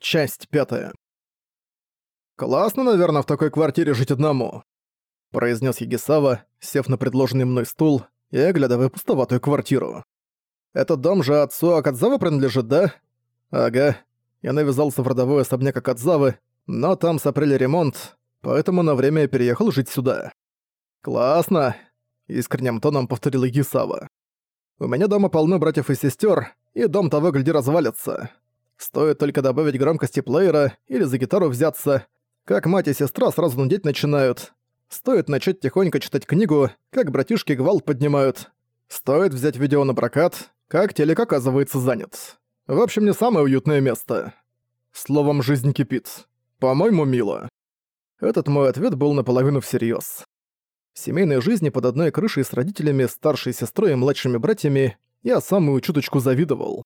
Часть пятая. «Классно, наверное, в такой квартире жить одному», — произнес Егисава, сев на предложенный мной стул и оглядывая пустоватую квартиру. «Этот дом же отцу Акадзавы принадлежит, да?» «Ага. Я навязался в родовой особняк Акадзавы, но там сопрели ремонт, поэтому на время я переехал жить сюда». «Классно», — искренним тоном повторил Егисава. «У меня дома полно братьев и сестер, и дом того гляди развалится. Стоит только добавить громкости плеера или за гитару взяться, как мать и сестра сразу нудеть начинают. Стоит начать тихонько читать книгу, как братишки гвалт поднимают. Стоит взять видео на прокат, как телек оказывается занят. В общем, не самое уютное место. Словом, жизнь кипит. По-моему, мило. Этот мой ответ был наполовину всерьез. В семейной жизни под одной крышей с родителями, старшей сестрой и младшими братьями я самую чуточку завидовал.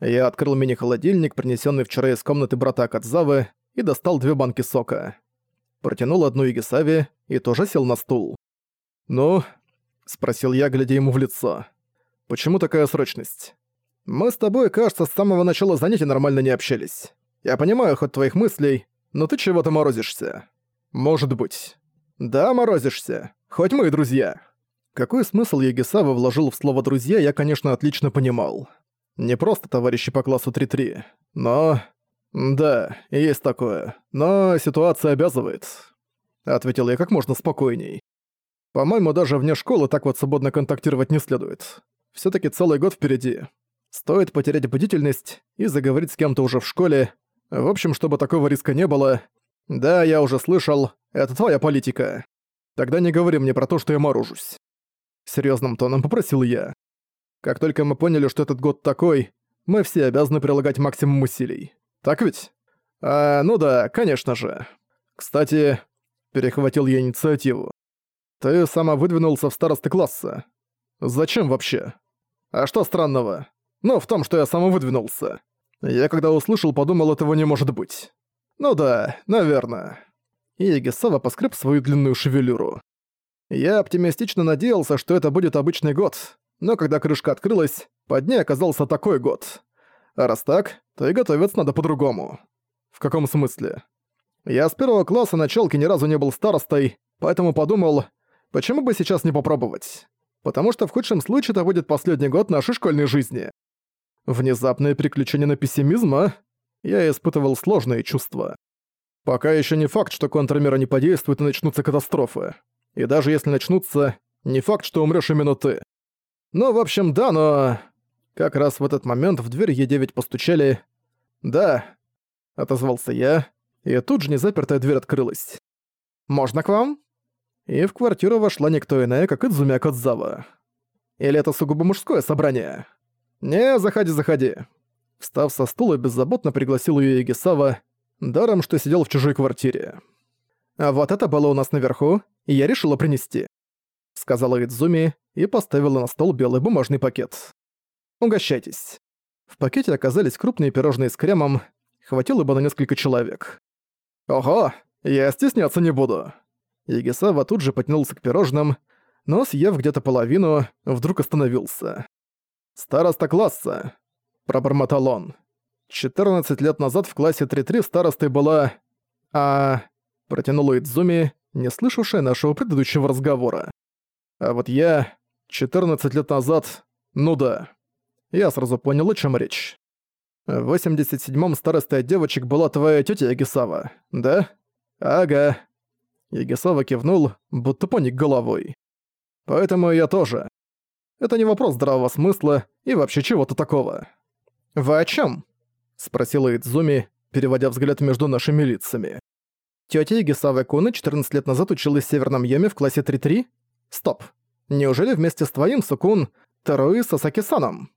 Я открыл мини-холодильник, принесенный вчера из комнаты брата Акадзавы, и достал две банки сока. Протянул одну Игисаве и тоже сел на стул. «Ну?» — спросил я, глядя ему в лицо. «Почему такая срочность? Мы с тобой, кажется, с самого начала занятий нормально не общались. Я понимаю ход твоих мыслей, но ты чего-то морозишься. Может быть. Да, морозишься. Хоть мы и друзья». Какой смысл Егисава вложил в слово «друзья», я, конечно, отлично понимал. Не просто товарищи по классу 3-3, но... Да, есть такое. Но ситуация обязывает. Ответил я как можно спокойней. По-моему, даже вне школы так вот свободно контактировать не следует. все таки целый год впереди. Стоит потерять бдительность и заговорить с кем-то уже в школе. В общем, чтобы такого риска не было. Да, я уже слышал, это твоя политика. Тогда не говори мне про то, что я морожусь. Серьезным тоном попросил я. Как только мы поняли, что этот год такой, мы все обязаны прилагать максимум усилий. Так ведь? А, ну да, конечно же. Кстати, перехватил я инициативу. Ты сама выдвинулся в старосты класса. Зачем вообще? А что странного? Ну, в том, что я сама выдвинулся. Я когда услышал, подумал, этого не может быть. Ну да, наверное. И Гесава поскреб свою длинную шевелюру. Я оптимистично надеялся, что это будет обычный год, но когда крышка открылась, под ней оказался такой год. А раз так, то и готовиться надо по-другому. В каком смысле? Я с первого класса началки ни разу не был старостой, поэтому подумал, почему бы сейчас не попробовать? Потому что в худшем случае это будет последний год нашей школьной жизни. Внезапное переключение на пессимизм, а? Я испытывал сложные чувства. Пока еще не факт, что контрмеры не подействуют и начнутся катастрофы. И даже если начнутся, не факт, что умрёшь именно ты. Ну, в общем, да, но... Как раз в этот момент в дверь Е9 постучали. «Да», — отозвался я, и тут же незапертая дверь открылась. «Можно к вам?» И в квартиру вошла никто иная, как Идзуми Кодзава. Или это сугубо мужское собрание? «Не, заходи, заходи». Встав со стула, беззаботно пригласил её Егисава, даром, что сидел в чужой квартире. «А вот это было у нас наверху, и я решила принести», — сказала Идзуми, и поставила на стол белый бумажный пакет. «Угощайтесь». В пакете оказались крупные пирожные с кремом, хватило бы на несколько человек. «Ого, я стесняться не буду». Егисава тут же потянулся к пирожным, но, съев где-то половину, вдруг остановился. «Староста класса», — пробормотал он. «14 лет назад в классе 3-3 старостой была... А...» — протянула Идзуми, не слышавшая нашего предыдущего разговора. «А вот я... 14 лет назад... Ну да. Я сразу понял, о чем речь. В 87-м старостой девочек была твоя тетя Ягисава, да? Ага. Ягисава кивнул, будто поник головой. Поэтому я тоже. Это не вопрос здравого смысла и вообще чего-то такого. «Вы о чем? спросила Идзуми, переводя взгляд между нашими лицами. Тётя Ягисава Куна 14 лет назад училась в Северном Йоме в классе 3-3? Стоп. Неужели вместе с твоим, Сукун, Таруи Сасаки-саном?»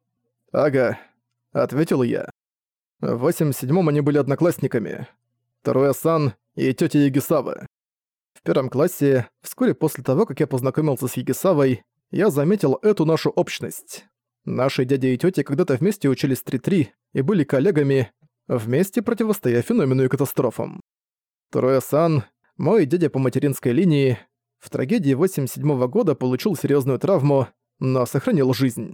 «Ага», — ответил я. В 87-м они были одноклассниками. Таруя-сан и тётя Егисава. В первом классе, вскоре после того, как я познакомился с Егисавой, я заметил эту нашу общность. Наши дядя и тётя когда-то вместе учились 3-3 и были коллегами, вместе противостоя феномену и катастрофам. Таруя-сан, мой дядя по материнской линии, в трагедии 87 года получил серьезную травму, но сохранил жизнь.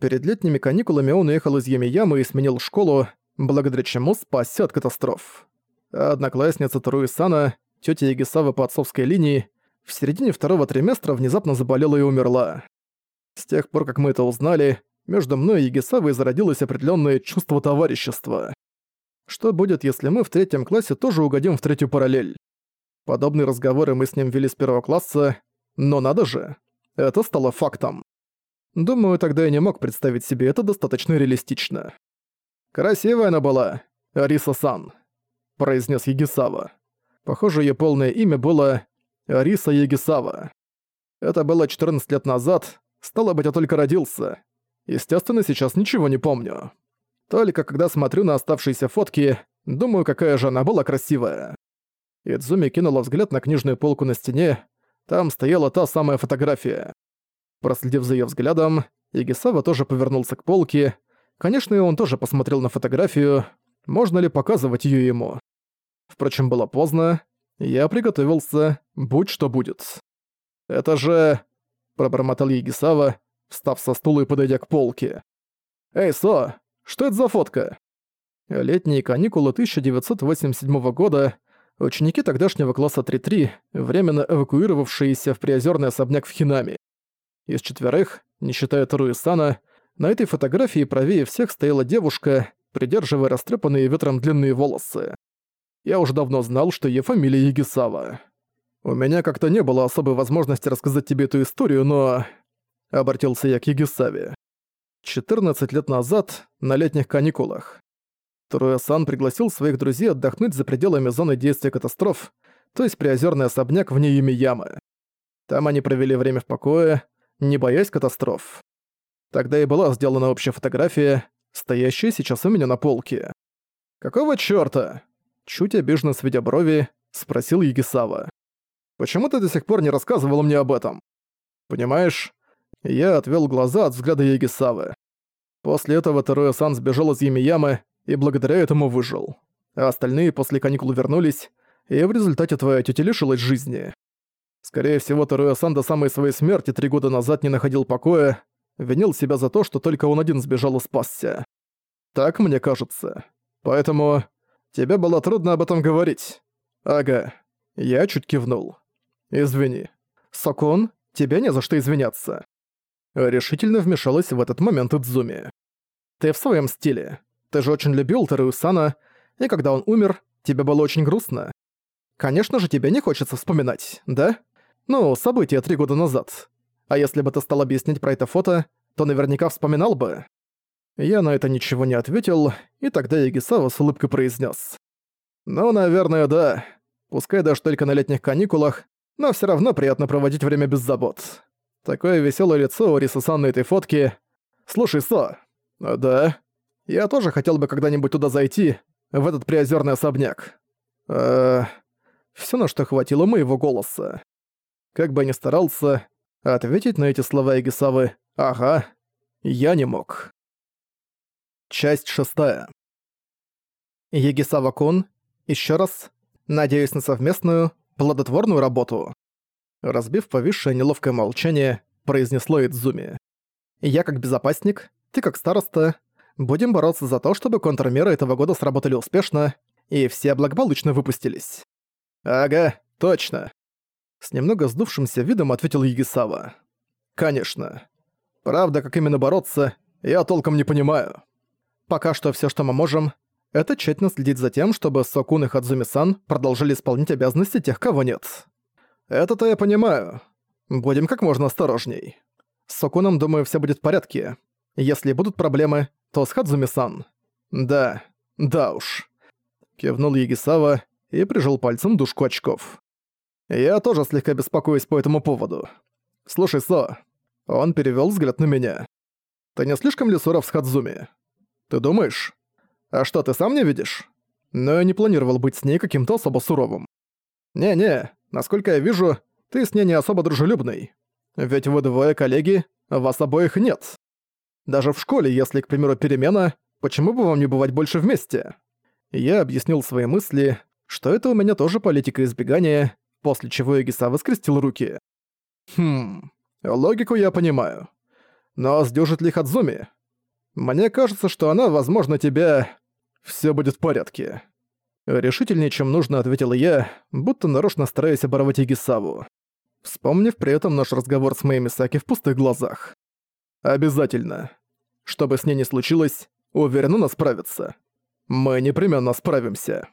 Перед летними каникулами он уехал из Ямиямы и сменил школу, благодаря чему спасся от катастроф. Одноклассница Таруи Сана, тётя Ягисава по отцовской линии, в середине второго триместра внезапно заболела и умерла. С тех пор, как мы это узнали, между мной и Ягисавой зародилось определенное чувство товарищества. Что будет, если мы в третьем классе тоже угодим в третью параллель? Подобные разговоры мы с ним вели с первого класса, но надо же, это стало фактом. Думаю, тогда я не мог представить себе это достаточно реалистично. «Красивая она была, Ариса-сан», — произнес Егисава. Похоже, ее полное имя было Ариса Егисава. Это было 14 лет назад, стало быть, я только родился. Естественно, сейчас ничего не помню. Только когда смотрю на оставшиеся фотки, думаю, какая же она была красивая. Идзуми кинула взгляд на книжную полку на стене, там стояла та самая фотография. Проследив за её взглядом, Игисава тоже повернулся к полке. Конечно, и он тоже посмотрел на фотографию, можно ли показывать её ему. Впрочем, было поздно, я приготовился, будь что будет. «Это же...» — пробормотал Егисава, встав со стула и подойдя к полке. «Эй, Со, что это за фотка?» Летние каникулы 1987 года, ученики тогдашнего класса 3-3, временно эвакуировавшиеся в приозерный особняк в Хинами. Из четверых, не считая Тару Сана, на этой фотографии правее всех стояла девушка, придерживая растрепанные ветром длинные волосы. Я уже давно знал, что ее фамилия Егисава. У меня как-то не было особой возможности рассказать тебе эту историю, но... Обратился я к Егисаве. 14 лет назад, на летних каникулах. Труэсан пригласил своих друзей отдохнуть за пределами зоны действия катастроф, то есть приозерный особняк вне Юмиямы. Там они провели время в покое, не боясь катастроф. Тогда и была сделана общая фотография, стоящая сейчас у меня на полке. «Какого чёрта?» Чуть обиженно сведя брови, спросил Егисава. «Почему ты до сих пор не рассказывал мне об этом?» «Понимаешь, я отвел глаза от взгляда Егисавы. После этого Теруя-сан сбежал из Ямы и благодаря этому выжил. А остальные после каникул вернулись, и в результате твоя тетя лишилась жизни. Скорее всего, Теруя-сан до самой своей смерти три года назад не находил покоя, винил себя за то, что только он один сбежал и спасся. Так мне кажется. Поэтому тебе было трудно об этом говорить. Ага. Я чуть кивнул. Извини. Сокон, тебе не за что извиняться. Решительно вмешалась в этот момент Идзуми. «Ты в своем стиле. Ты же очень любил Таруюсана, и когда он умер, тебе было очень грустно. Конечно же, тебе не хочется вспоминать, да? Ну, события три года назад. А если бы ты стал объяснять про это фото, то наверняка вспоминал бы». Я на это ничего не ответил, и тогда Ягисава с улыбкой произнес: «Ну, наверное, да. Пускай даже только на летних каникулах, но все равно приятно проводить время без забот. Такое веселое лицо у Риса-сан на этой фотке. Слушай, Со. А, да. Я тоже хотел бы когда-нибудь туда зайти, в этот приозерный особняк. Э, все, на что хватило моего голоса. Как бы я ни старался, ответить на эти слова Эгисавы «Ага», я не мог. Часть шестая. Егисава-кун, еще раз, надеюсь на совместную, плодотворную работу. Разбив повисшее неловкое молчание, произнесло Идзуми. «Я как безопасник, ты как староста. Будем бороться за то, чтобы контрмеры этого года сработали успешно, и все благополучно выпустились». «Ага, точно». С немного сдувшимся видом ответил Егисава. «Конечно. Правда, как именно бороться, я толком не понимаю. Пока что все, что мы можем, это тщательно следить за тем, чтобы Сокун и Хадзуми-сан продолжили исполнять обязанности тех, кого нет. Это-то я понимаю. Будем как можно осторожней. С Сокуном, думаю, все будет в порядке. Если будут проблемы, то с Хадзуми-сан. Да, да уж. Кивнул Егисава и прижал пальцем дужку очков. Я тоже слегка беспокоюсь по этому поводу. Слушай, Со. Он перевел взгляд на меня. Ты не слишком ли суров с Хадзуми? Ты думаешь? А что, ты сам не видишь? Но я не планировал быть с ней каким-то особо суровым. Не-не, Насколько я вижу, ты с ней не особо дружелюбный. Ведь вы двое коллеги, вас обоих нет. Даже в школе, если, к примеру, перемена, почему бы вам не бывать больше вместе? Я объяснил свои мысли, что это у меня тоже политика избегания, после чего Эгиса скрестил руки. Хм, логику я понимаю. Но сдюжит ли Хадзуми? Мне кажется, что она, возможно, тебя... Все будет в порядке». Решительнее, чем нужно, ответил я, будто нарочно стараясь оборвать Игисаву. Вспомнив при этом наш разговор с моими Саки в пустых глазах. «Обязательно. Что бы с ней ни случилось, уверен, она справится. Мы непременно справимся».